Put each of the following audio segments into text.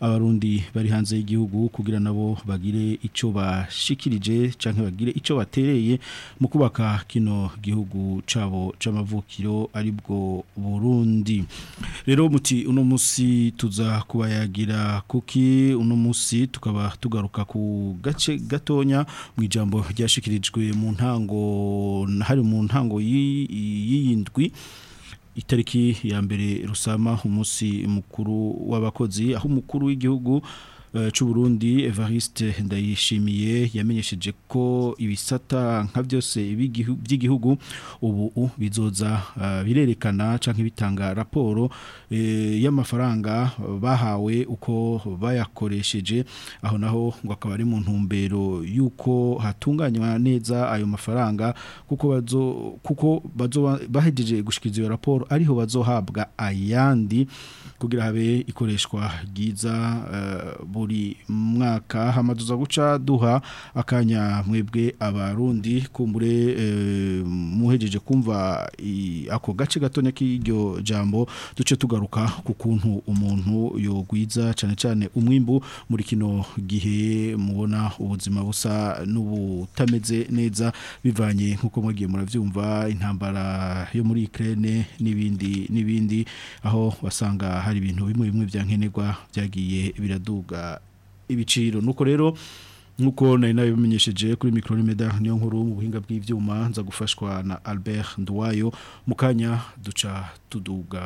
abarundi bari hanze y'igihugu kugira nabo bagire icyo bashikirije cyangwa bagire icyo batereye mu kubaka kino gihugu cyabo cy'amavukiro aribwo burundi rero muti uno munsi tuza kubayagira kuki uno munsi tukaba tugaruka ku gace gatonya mu ijambo ryashikirijwe mu ntango hari mu ntango yiyindwi indwi itariki ya mbere rusama umunsi mukuru w'abakozi aho umukuru w'igihugu cy'u Burundi Evariste Ndayishimiye yamenyesheje ko ibisata nka byose by'igihugu ubu bizoza birerekana cyangwa bitanga raporo e, y'amafaranga bahawe uko bayakoresheje aho naho ngo akaba ari mu ntumbero y'uko hatunganywa neza ayo mafaranga kuko bazo kuko bahejeje gushyikiriza iyo raporo ariho bazohabwa ayandi kugira habe ikoreshwa Giza eh, buri mwaka hamaduza guca duha akanya mwebwe abarundi kumbure eh, muhejeje kumva ako gace gatonya k'iryo jambo duce tugaruka ku kuntu umuntu yogwiza cyane cyane umwimbu muri kino gihe mubona ubuzima busa n'ubutameze neza bivanye nk'uko mwagiye murabyumva intambara yo muri Ukraine n'ibindi n'ibindi aho wasanga hari hari ibintu bimwe bimwe bya nkenerwa byagiye biraduga ibiciro nuko rero nkuko nari nabimenyesheje kuri mikoro niyo nkuru mu buhinga bw'ibyuma nza gufashwa na Albert Nduwayo mukanya duca tuduga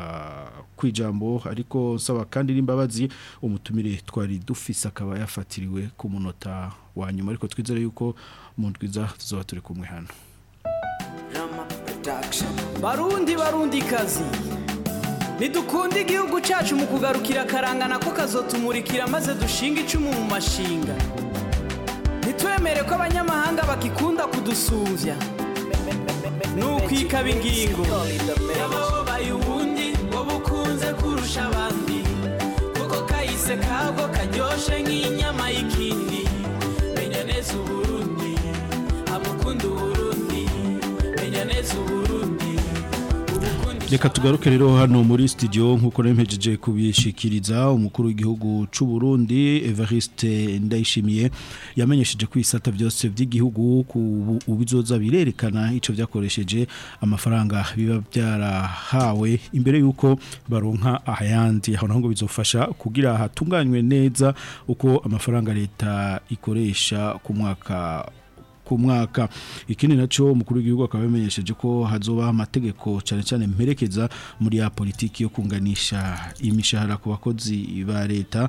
ku ijambo ariko nsaba kandi n'imbabazi umutumire twari dufise akaba yafatiriwe ku munota wa nyuma ariko twizere yuko mu ndwiza tuzaba turi kumwe hano barundi barundi kazi ntidukunde igihugu cyacu mu kugarukira karangana ko kazotumurikira maze dushinga icumu mu mashinga ntitwemere ko abanyamahanga bakikunda kudusumbya ni ukwikaba ingingo yabo kurusha abandi kuko kayise kago karyoshe nk'inyama y'ikintu reka tugaruke rero hano muri studio nkuko nempejeje kubishikiriza umukuru w'igihugu cy'u Burundi Evariste Ndayishimiye yamenyesheje kwisata byose by'igihugu ku ubizoza birerekana ico byakoresheje amafaranga biba byarahawe imbere yuko baronka ahayandi aho naho ngo bizofasha kugira hatunganywe neza uko amafaranga leta ikoresha ku mwaka ku mwaka ikindi nacyo umukuru w'igihugu akaba yamenyesheje ko hazoba amategeko cyane cyane mperekeza muri ya politiki yo kunganisha imishahara ku bakozi ba leta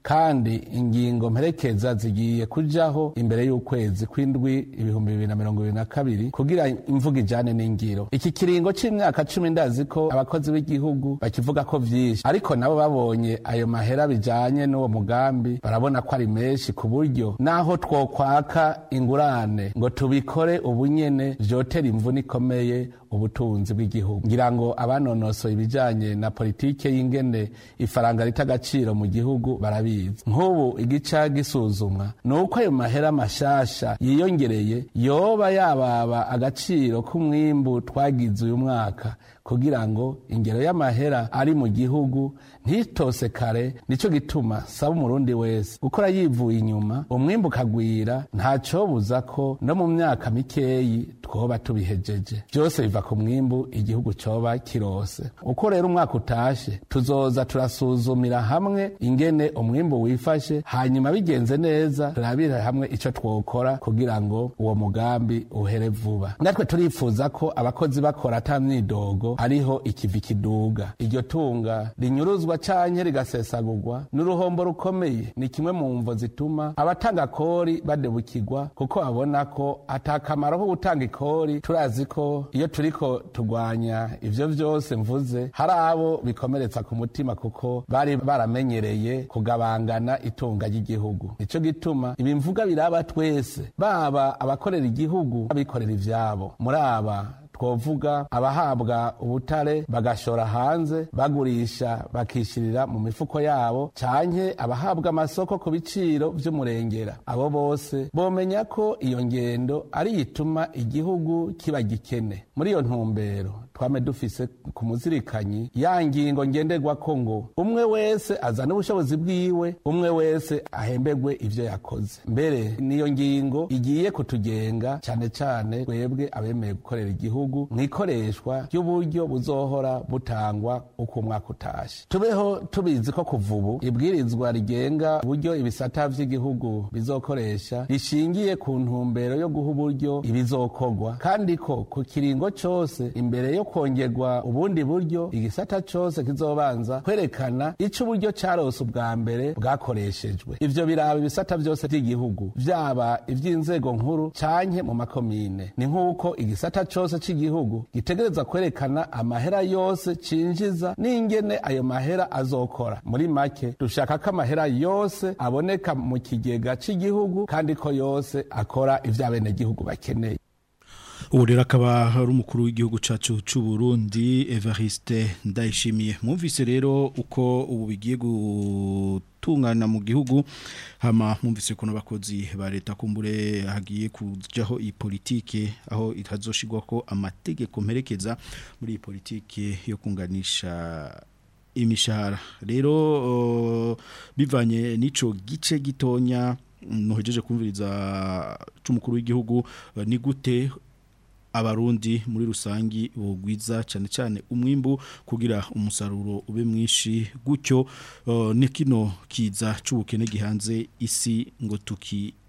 kandi ingingo mperekeza zigiye kujyaho imbere y'ukwezi kw'indwi ibihumbi bibiri na mirongo ibiri na kabiri kugira imvuga ijyane n'ingiro iki kiringo cy'imyaka cumi ndazi ko abakozi b'igihugu bakivuga ko byinshi ariko nabo babonye ayo mahera bijyanye n'uwo mugambi barabona ko ari menshi ku buryo naho twokwaka ingurane ngo tubikore ubunyene vyotera imvune ikomeye ubutunzi bw'igihugu ngira ngo abanonosoye ibijyanye na politike y'ingene ifaranga rita agaciro mu gihugu barabizi nk'ubu igica gisuzumwa ni uko ayo mahera mashasha yiyongereye yoba yababa agaciro k'umwimbu twagize uyu mwaka kugira ngo ingero y'amahera ari mu gihugu ntitose kare nicyo gituma saba umurundi wese gukora yivuye inyuma umwimbu ukagwira ntacobuza ko no mu myaka mikeyi twoba tubihejeje byose biva ku mwimbu igihugu coba kirose uko rero umwaka utashe tuzoza turasuzumira hamwe ingene umwimbu wifashe hanyuma bigenze neza turabira hamwe ico twokora kugira ngo uwo mugambi uhere vuba natwe turifuza ko abakozi bakora ata myidogo ariho ikivi kiduga iryo tunga rinyuruzwa izuba cyanye rigasesagurwa n'uruhombo rukomeye ni kimwe mu mvo zituma abatanga akori badebukirwa kuko babona ko atakamaro ko gutanga ikori turazi ko iyo turiko turwanya ivyo vyose mvuze hari abo bikomeretsa ku mutima kuko bari baramenyereye kugabangana itunga ry'igihugu nico gituma ibimvuga biraba twese baba abakorera igihugu abikorera ivyabo muri aba twovuga abahabwa ubutare bagashora hanze bagurisha bakishirira mu mifuko yabo canke abahabwa amasoko ku biciro vy'umurengera abo bose bomenya ko iyo ngendo ari yituma igihugu kiba gikene muri iyo ntumbero twame dufise ku muzirikanyi ya ngingo ngenderwako ngo umwe wese azana ubushobozi bwiwe umwe wese ahembegwe ivyo yakoze mbere niyo ngingo igiye kutugenga cane cane twebwe abemeye gukorera igihugu gihugu n'ikoreshwa ry'uburyo buzohora butangwa uko umwaka utashe tubeho tubizi ko kuva ubu ibwirizwa rigenga uburyo ibisata vy'igihugu bizokoresha rishingiye ku ntumbero yo guha uburyo ibizokorwa kandi ko ku kiringo cose imbere yo kongerwa ubundi buryo igisata cose kizobanza kwerekana ico uburyo carose ubwa mbere bwakoreshejwe ivyo biraba ibisata vyose vy'igihugu vyaba ivy'inzego nkuru canke mu makomine ni nk'uko igisata cose cy'igihugu gitegereza kwerekana amahera yose cinjiza n'ingene ayo mahera azokora muri make dushaka ko amahera yose aboneka mu kigega cy'igihugu kandi ko yose akora ivy'abenegihugu bakeneye ubu rero akaba ari umukuru w'igihugu cyacu cy'u Burundi Evariste Ndayishimiye mwumvise rero uko ubu bigiye gutungana mu gihugu hama mwumvise ko n'abakozi ba leta kumbure hagiye kujyaho iyi politike aho itazoshigwa ko amategeko mperekeza muri iyi politike yo kunganisha imishahara rero bivanye n'ico gice gitonya muhejeje kumviriza cy'umukuru w'igihugu ni gute abarundi muri rusange bugwiza cyane cyane umwimbu kugira umusaruro ube mwinshi gutyo uh, ni kino kiza cy'ubukene gihanze isi ngo tuki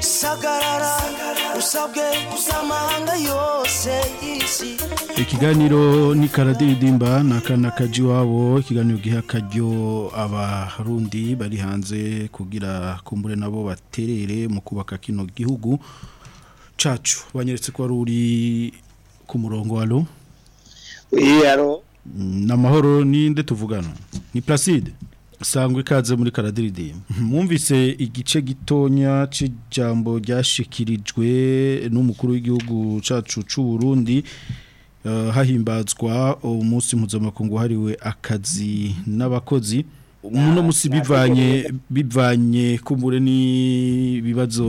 sagarara usabwe n'amahanga yose y'isi ikiganiro ni karadiridimba ni akana kajya ikiganiro giha akaryo abarundi bari hanze kugira kumbure nabo baterere mu kubaka kino gihugu cacu banyeretse ko wari uri ku murongo wa ro namahoro ninde tuvugana ni placide sangwa ikaze muri karadiridi mwumvise igice gitonya cy'ijambo ryashikirijwe n'umukuru w'igihugu cacu cy'u Burundi eh, hahimbazwa umunsi mpuzamakungu hariwe akazi n'abakozi uno musi bivanye bivanye kumbure n'ibibazo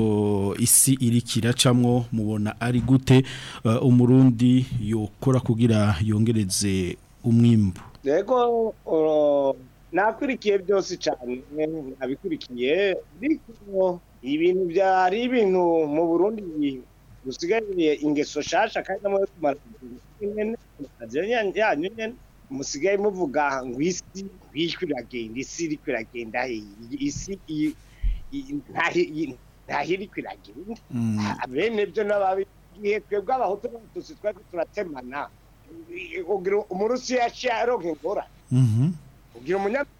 isi irikira camwo mubona ari gute eh, umurundi yokora kugira yongereze umwimbu yego nakurikiye byose cyane nabikurikiye ariko ibintu byari ibintu mu burundi dusigaye ingeso shasha kandi namwe kumara nyene musigaye muvuga ngo isi bishwe iragenda isi iriko iragenda isi ntahiri kwiragenda mm. bene byo n'ababi twebwe abahutu n'abatutsi twari turatemana umurusiya yaronka ingorane mhm. kugira umunyamerika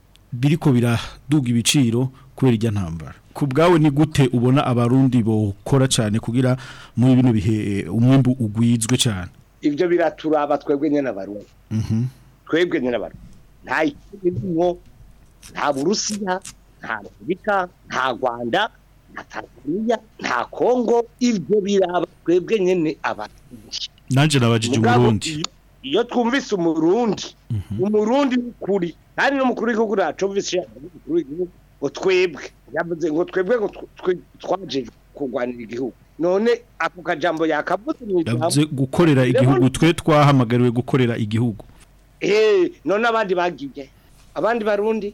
biriko biraduga ibiciro kubera irya ntambara ku bwawe ni gute ubona abarundi bokora cyane kugira mu bino bihe eh, umwembu ugwizwe cyane ibyo biraturaba twebwe nyine abarundi mhm. twebwe nyine abarundi nta burusiya nta repubulika nta rwanda nta tanzania nta kongo ibyo biraba twebwe nyine abarundi nanjye nabajije umurundi iyo twumvise umurundi mhm. umurundi w'ukuri kandi n'umukuru w'igihugu ntacumbitse umukuru w'igihugu ngo twebwe yavuze ngo twebwe ngo twaje kurwanira igihugu none ako kajambo yakavuze mu ijambo yavuze gukorera igihugu twe twahamagariwe gukorera igihugu eh none abandi bagiye abandi barundi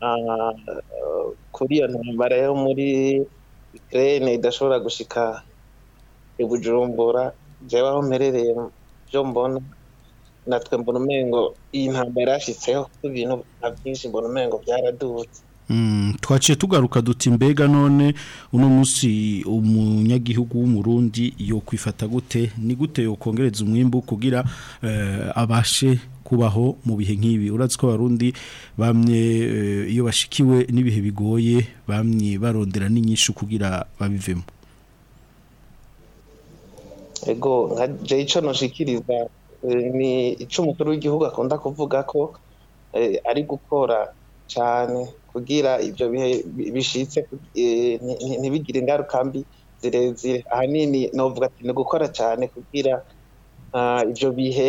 Ah, kuri iyo ntambara yo muri Ukraine idashobora gushika i Bujumbura jewe byo mbona natwe mbona umengo iyi ntambara yashyitseho kuko ibintu byinshi mbona umengo byaradutse Mm, twaciye tugaruka duti mbega none uno munsi umunyagihugu w'umurundi yo kwifata gute ni gute yo kongereza umwimbu kugira eh, abashe kubaho mu bihe nk'ibi uretse ko abarundi bamye eh, iyo bashikiwe n'ibihe bigoye bamwe barondera n'inyinshi kugira babivemo ego nka icyo nashikiriza eh, ni icyo umukuru w'igihugu akunda kuvuga ko ari gukora cyane kugira ibyo bihe bishitse e, ntibigire ingaruka mbi zirezire ahanini novuga ati ni gukora cyane kugira ibyo bihe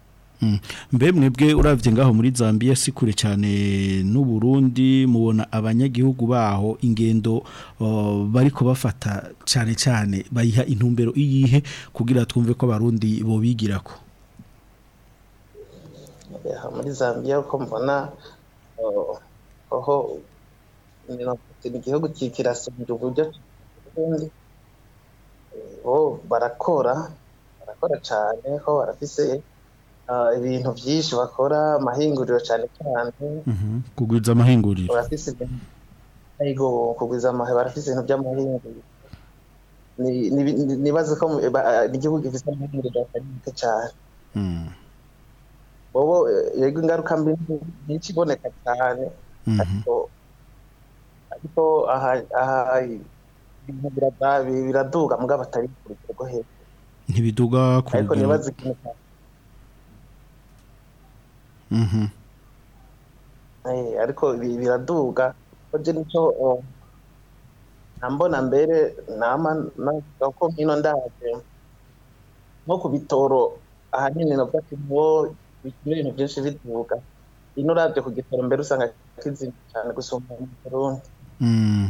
Mm. mbe mwebwe urabye ngaho muri Zambia si kure cyane n'u Burundi mubona abanyagihugu baho ingendo bariko bafata cyane cyane bayiha intumbero iyihe kugira twumve ko abarundi bo bigirako muri Zambia uko mbona aho igihugu kirasubira uburyo ubundi bo barakora barakora cyane ko barafise Uh, ibintu byinshi bakora amahinguriro cyane cyane mhm. kugwiza amahinguriro kugwiza amahinguriro barafite ibintu by'amahinguriro nibaze ko igihugu gifite amahinguriro atari cyane wowe hmm. eh, yego ingaruka mbi nyinshi iboneka cyane mhm. ariko aha ibintu biraduga mugabo atari ku rwego hejuru ntibiduga ku rugero Mm-hmm. ariko biraduga kuko nicyo mbona mbere navuga ko nkino ndaje nko ku bitoro ahanini navuga ko niho ibintu byinshi biduga ino urabye ku gitoro mbere usanga kizimye cyane gusumba mu burundi mm.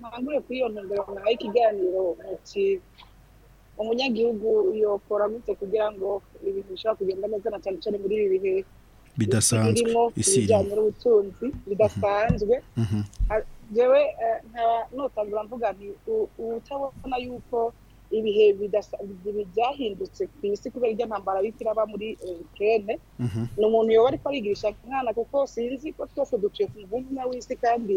ntangure kwiyonondera nawe ikiganiro umunyagihugu yokora gute kugira ngo ibintu bishobora kugenda neza na cyane cyane muri ibi bihe bidasanzwe isi irimo n'ubutunzi bidasanzwe mm-hmm. uh, jewe uh, nta notangura mvuga nti utabona yuko ibihe byahindutse ku isi kubera iby'intambara y'uko iraba muri eritene eh, mhm. ni umuntu yoba ariko arigisha umwana kuko sinzi ko twese dutuye ku muvunyi w'isi kandi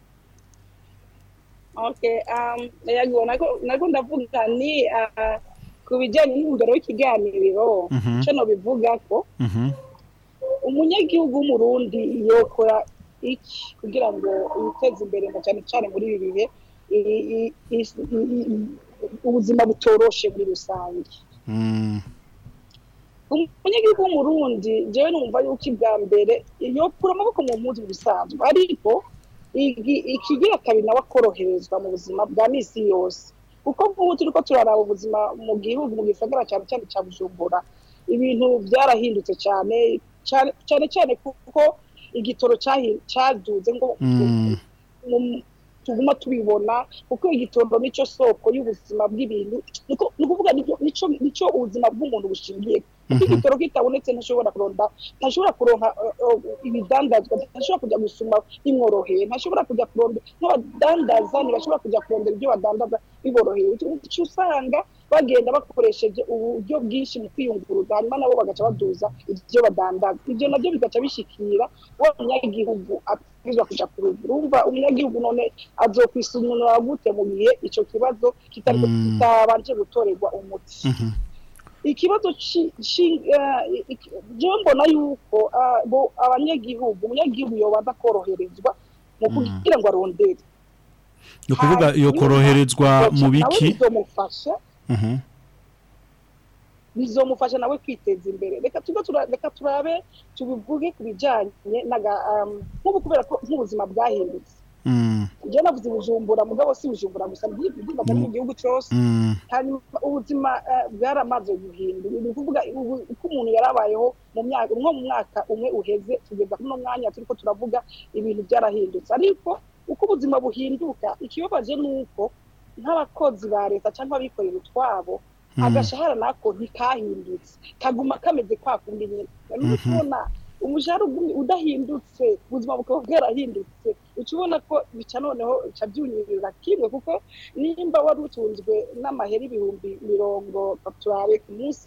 um, ntabwo ndavuga ni uh, ku bijyanye n'umugaro w'ikiganiro mhm. cyo bivuga ko mhm. umunyagihugu w'umurundi yokora iki kugira ngo yiteze imbere na cyane cyane muri ibi bihe ubuzima butoroshe muri rusange hmm. umunyagihugu w'umurundi njyewe numva yuko ibwa mbere yokura amaboko mu mpunzi bisanzwe ariko ikigira kabiri nawe akoroherezwa mu buzima bwa misi yose kuko nk'ubu turi ko turaraba ubuzima mu gihugu mu gisagara cyane cyane cya bujumbura ibintu byarahindutse cyane cyane cyane kuko igitoro cyaduze ngo hmm. tuguma tubibona kuko igitondo nicyo soko y'ubuzima bw'ibintu ni ukuvuga nicyo ubuzima bw'umuntu bushingiye kuko mhm. igitoro kitabonetse ntashobora kuronda ntashobora kuronka uh, uh, ibidandazwa ntashobora kujya gusoma bimworoheye ntashobora kujya kuronka nk'abadandaza ntibashobora kujya kurondera ibyo badandaza biboroheye icyo usanga bagenda bakoresheje uburyo bwinshi mu kwiyunguruza hanyuma nabo bagaca baduza ibyo badandaza ibyo nabyo bigaca bishikira wa munyagihugu atabwirizwa kuja ku ruguru urumva umunyagihugu none azokwisununura gute mu gihe icyo kibazo mm. kitabanje gutorerwa umuti mhm. ikibazo eh, njyewe mbona yuko eh, abanyagihugu umunyagihugu yobanza koroherezwa mu mm. kugira ngo arondere ni ukuvuga iyo koroherezwa mu biki bizomufasha mm-hmm. nawe kwiteza imbere reka reka turabe tubivuge ku bijyanye n'ubuzima um, bwahindutse Mm. njyewe navuze ubujumbura mugabo si ubujumbura gusa ndivuga muri mm. iki gihugu cyose mm. hanyuma ubuzima eh, bwaramaze guhindura ni ukuvuga uko umuntu yarabayeho mu myaka umwe mu mwaka umwe uheze tugeza kuri uno mwanya turi ko turavuga ibintu byarahindutse ariko uko ubuzima buhinduka ikibabaje ni uko nk'abakozi ba leta cyangwa abikorera utwabo agashahara nako ntikahindutse kaguma kameze kwa kundi nyine umushahara udahindutse ubuzima bukaba bwarahindutse uca ubona ko bica noneho bica byunyurira kimwe kuko nimba wari utunzwe n'amahera ibihumbi mirongo turabe ku munsi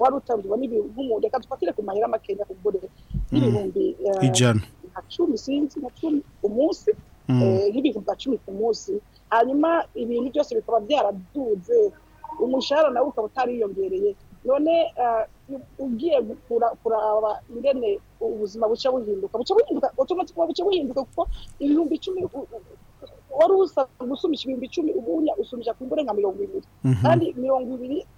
wari utanzwe n'ibihumbi reka dufatire ku mahera makeya kugure mm. n'ibihumbi eh, ijana nka cumi sinzi nka cumi ku munsi mm. eh, nk'ibihumbi cumi ku munsi hanyuma ibintu byose bikaba byaraduze umushahara nawe ukaba utariyongereye none eh, ugiye kuraba ingene ubuzima buca buhinduka buca buhinduka otomatikoma buca buhinduka kuko ibihumbi icumi wari usa gusumisha ibihumbi icumi ubunya usumisha ku ngore nka mirongo ibiri mhm. kandi mirongo ibiri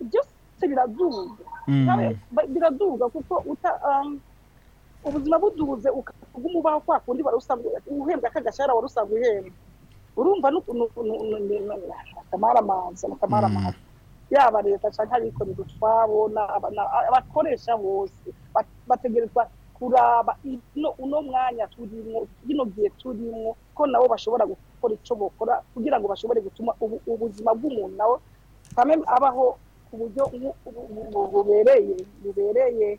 byose biraduga mm. biraduga kuko um, ubuzima buduze ukaguha kwa kundi wari uhembwa k'agashahara wari uhembwa urumva n'akamaramanza akamaramanza mm. yaba leta cyangwa abikorera utwabo abakoresha bose bategerezwa kuraba uno mwanya turimo ino gihe turimo ko nabo bashobora gukora icyo bakora kugira ngo bashobore gutuma ubuzima bw'umuntu nawe abaho ku buryo bubereye bubereye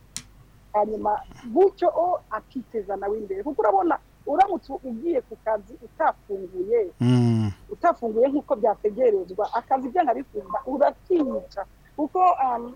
hanyuma gutyo akiteza nawe imbere kuko urabona uramutse ugiye ku kazi utafunguye hmm. utafunguye nk'uko byategerezwa akazi by'anabikunda urakiyica kuko um,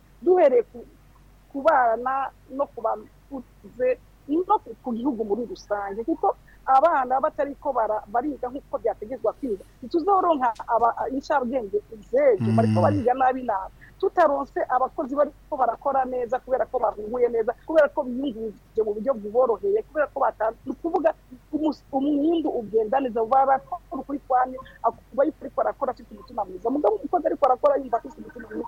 duhereye ku bana no ku bakuze no ku gihugu muri rusange kuko abana batari ko bariga nk'uko byategezwa kwiga nka inshabwenge zejo mm. ariko bariga nabi nabi tutaronse abakozi bari ko barakora neza kubera ko bahunguye neza kubera ko biyunguruje mu buryo buboroheye kubera ko batanze ni ukuvuga umwundu ugenda neza barakora ukuri kwanyu kuba ariko arakora afite umutima mwiza mugabo umukozi ariko arakora yumva afite umutima mwiza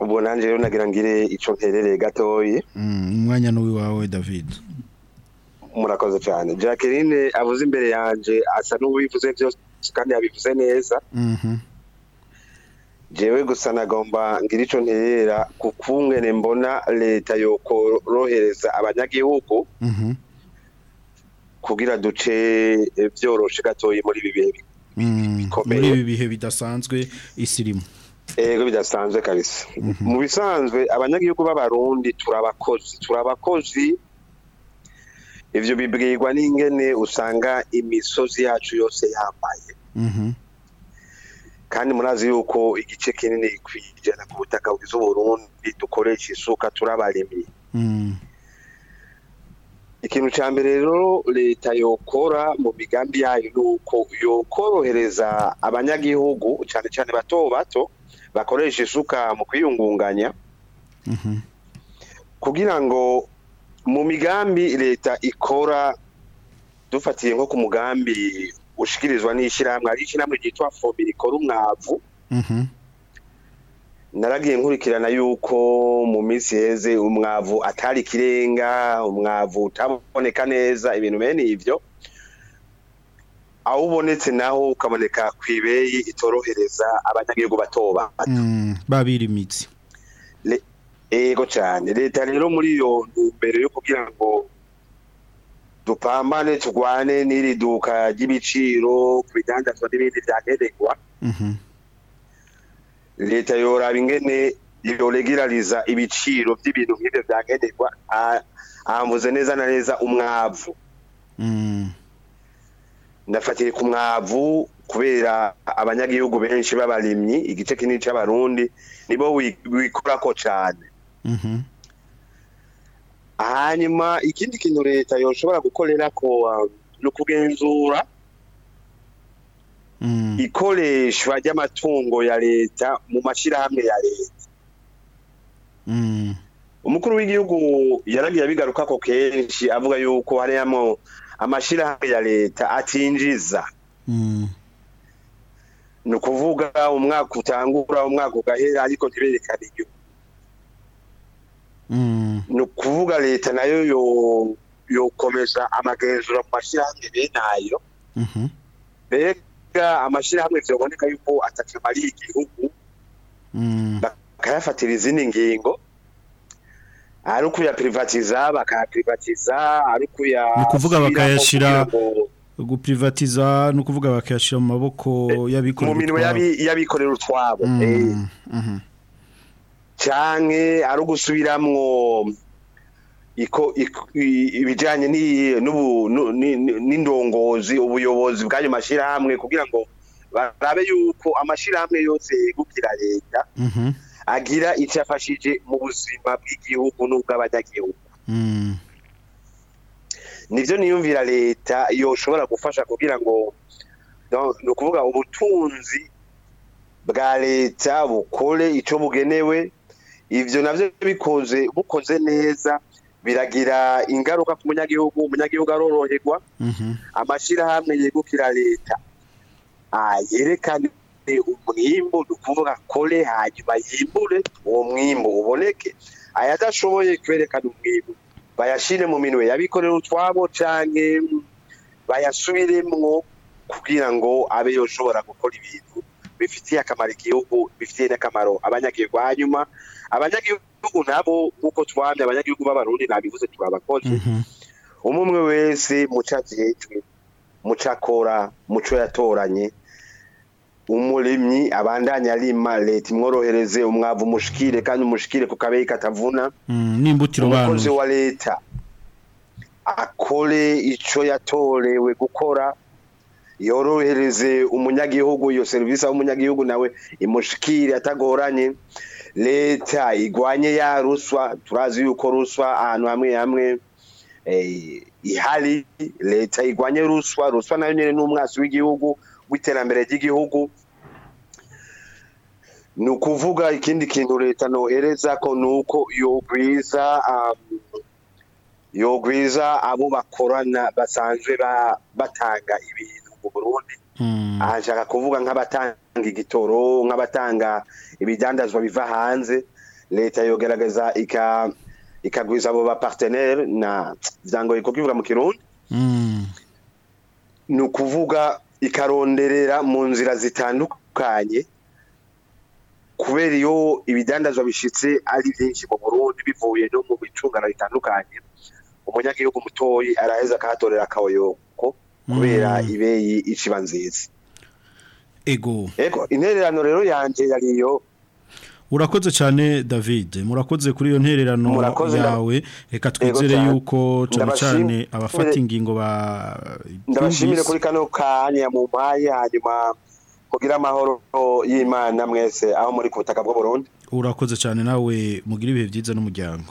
ubwo nanjye rero nagira ngire icyo mperereye gatoye umwanya n'uwiwawe david murakoze cyane jacqueline avuze imbere yanjye asa n'uwivuze byose kandi yabivuze neza mm-hmm jewe gusa nagomba ngira ico nterera kukungene mbona leta yokorohereza abanyagihugu mm kugira duce vyoroshe gatoyi muri ibi bihe mhm. muri ibi bidasanzwe isirimo ego bidasanzwe kabisa mhm. mu bisanzwe abanyagihugu b'abarundi turabakozi turabakozi ivyo bibwirwa n'ingene usanga imisozi yacu yose yambaye mm -hmm. kandi murazi yuko igice kinini kwijana ku butaka bwiza Burundi dukoresha isuka turabarimye mm. ikintu cya mbere rero leta yokora mu migambi yayo nuko yokorohereza abanyagihugu cyane cyane bato bato bakoresha isuka mu kwiyungunganya mm-hmm. kugira ngo mu migambi leta ikora dufatiye nko ku mugambi ushikirizwa n'ishyirahamwe hari ishyirahamwe ryitwa fobi rikora umwavu mhm. naragiye nkurikirana yuko mu minsi heze umwavu atari kirenga umwavu utaboneka neza ibintu bene ibyo awubonetse naho ukaboneka ku itorohereza abanyagihugu batoba mm, babiri imitsi yego cyane leta rero muri iyo mbere yo kugira ngo dupambane turwane n'iri duka ry'ibiciro ku bidandazwa n'ibindi byagenerwa mhm. leta yoraba ingene yoregirariza ibiciro by'ibintu nk'ibyo byagenerwa ahambuze neza na neza umwavu mm. ndafatiye ku mwavu kubera abanyagihugu benshi b'abarimyi igice kinini cy'abarundi nibo wikorako cyane mhm. hanyuma ikindi kintu leta yoshobora gukorera ko um, no kugenzura mm. ikoreshwa ry'amatungo ya leta mu mashyirahamwe ya leta mm. umukuru w'igihugu yaragiye abigaruka ko kenshi avuga yuko harimo amashyirahamwe ya leta atinjiza mm. ni ukuvuga umwaka utangura umwaka ugahera ariko ntiberekane igihugu Mm. ni ukuvuga leta nayo yokomeza amagenzura mu mashyirahamwe benayo mm-hmm. mbega amashyirahamwe byaboneka yuko atakamariye igihugu mm. bakayafatira izindi ngingo ari ukuyapirivatiza bakayapirivatiza ari ukuya bakayashyira guprivatiza ni ukuvuga bakayashyira mu maboko y'abikorera utwabo mu y'abikorera utwabo mm. eh. mm-hmm. cyane ari ugusubiramwo ibijyanye n'indongozi ubuyobozi bw'ayo mashyirahamwe kugira ngo barabe yuko amashyirahamwe yose yegukira leta mhm. agira icyafashije mu buzima bw'igihugu n'ubw'abanyagihugu mm. nibyo niyumvira leta yoshobora gufasha kugira ngo ni ukuvuga ubutunzi bwa leta bukore icyo bugenewe ivyo navyo bikoze bukoze neza biragira ingaruka ku munyagihugu umunyagihugu aroroherwa mhm. amashirahamwe yegukira leta ah, yerekane umwimbo ni ukuvuga akore hanyuma yimbure uwo mwimbu uboneke ayadashoboye kwerekana umwimbu bayashire mu minwe yabikorera utwabo canke bayasubiremwo kugira ngo abe yoshobora gukora ibintu bifitiye akamaro igihugu bifitiye n'akamaro abanyagihugu hanyuma abanyagihugu nabo uko twamye abanyagihugu b'abarundi nabivuze twabakoze mhm. umwe umwe wese muca mucakora muco yatoranye umurimyi abandanya arima leta imworohereze umwavu umushikire kandi umushikire ku kabeyi katavuna mhm, umukozi wa leta akore icyo yatorewe gukora yorohereze umunyagihugu iyo serivisi y'umunyagihugu nawe imushikire atagoranye leta igwanye ya ruswa turazi yuko ruswa ahantu hamwe hamwe eh, ihari leta igwanye ruswa ruswa nayo nyine ni w'igihugu w'iterambere ry'igihugu ni ukuvuga ikindi kintu leta nohereza ko ni uko yogwiza um, yogwiza abo bakorana basanzwe batanga ibintu mu burundi Hmm. aha kuvuga nk'abatanga igitoro nk'abatanga ibidandazwa biva hanze leta yogerageza ikagwiza abo baparteneri na byangoye kubivuga mu kirundi hmm. ni ukuvuga ikaronderera mu nzira zitandukanye kubera iyo ibidandazwa bishyitse ari byinshi mu burundi bivuye no mu bicungano bitandukanye umunyagihugu mutoyi araheza akahatorera akayoyoka kubera mm. ibeyi iciba nziza ego ego intererano rero yanje yariyo urakoze cyane David murakoze kuri iyo ntererano yawe reka twizere yuko cyane cyane abafata ingingo ba ndabashimire kuri kano kanya mu mpaye hanyuma kugira amahoro y'Imana mwese aho muri ku butaka bwa Burundi urakoze cyane nawe mugira ibihe byiza n'umuryango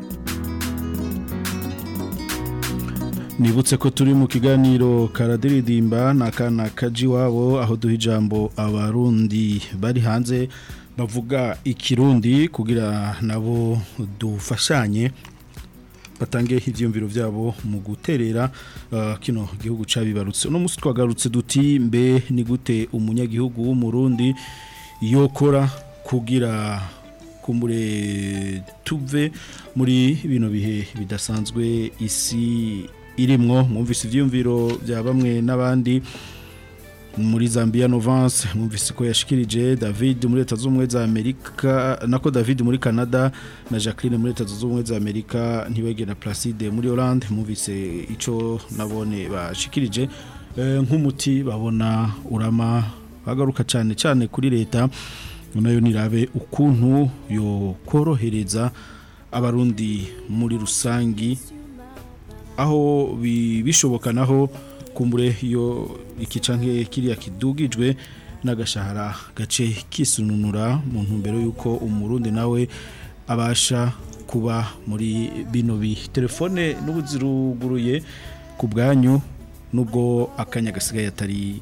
nibutse ko turi mu kiganiro karadiridimba ni akana kaji wabo aho duha ijambo abarundi bari hanze bavuga ikirundi kugira nabo dufashanye batange ibyiyumviro byabo mu guterera uh, kino gihugu cyabibarutse uno munsi twagarutse duti mbe ni gute umunyagihugu w'umurundi yokora kugira kumure tuve muri bino bihe bidasanzwe isi irimwo mwumvise ibyiyumviro bya bamwe n'abandi muri Zambia Novance mwumvise ko yashikirije David muri leta z'ubumwe za Amerika nako David muri Canada na Jacqueline muri leta z'Umwe za Amerika ntibege na Placide muri Holland mwumvise ico nabone bashikirije eh, nk'umuti babona urama bagaruka cyane cyane kuri leta nayo nirabe ukuntu yo korohereza abarundi muri rusangi aho bishoboka naho kumbure iyo ikica kiriya kidugijwe n'agashahara gace kisununura mu ntumbero y'uko umurundi nawe abasha kuba muri bino bi telefone n'ubuziruguruye ku bwanyu nubwo akanya gasigaye atari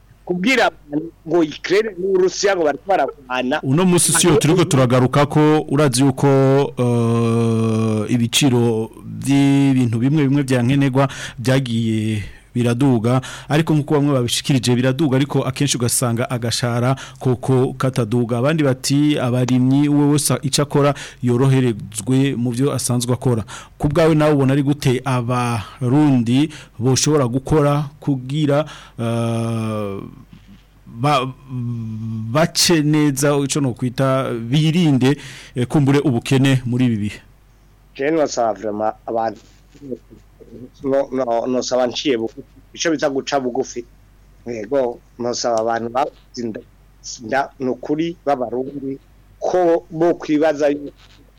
kubwira ngo ikirere n'uburusiya ngo bari barabana uno munsi siyo turiho turagaruka ko urazi uko uh, ibiciro by'ibintu bimwe bimwe bya byagiye biraduga ariko nkuko bamwe babishikirije biraduga ariko akenshi ugasanga agashara koko kataduga abandi bati abarimyi wowe ico akora yoroherezwe mu byo asanzwe akora ku bwawe nawe ubona ari gute abarundi boshobora gukora kugira uh, bace neza icyo nukwita birinde eh, kumbure ubukene muri bibi bihe jenwa abantu nosaba nciye bugufi icyo biza guca bugufi yego nosaba abantu bazinda ni ukuri b'abarundi ko bo kwibaza yuko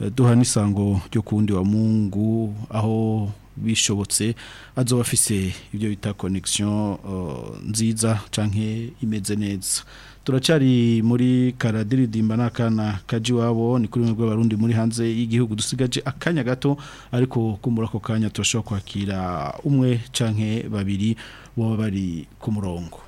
eh, duha n'isango ryo kundi wa Mungu aho bishobotse azoba afise ibyo bita connection eh, nziza canke imeze neza turacyari muri karadiridimba n'akana kaji wabo ni kuri rw'abarundi muri hanze y'igihugu dusigaje akanya gato ariko kumbura ako kanya turashobora kwakira umwe canke babiri baba bari ku murongo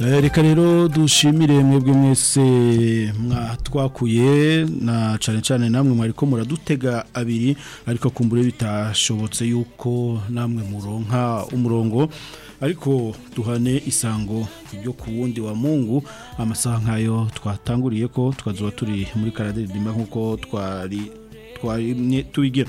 Eh, reka rero dushimire mwebwe mwese mwatwakuye na cyane cyane namwe mwariko muradutega abiri ariko kumbure bitashobotse yuko namwe muronka umurongo ariko duhane isango ryo ku wundi wa mungu amasaha nk'ayo twatanguriye ko twazuba turi muri karadiridimba nk'uko twari tubigera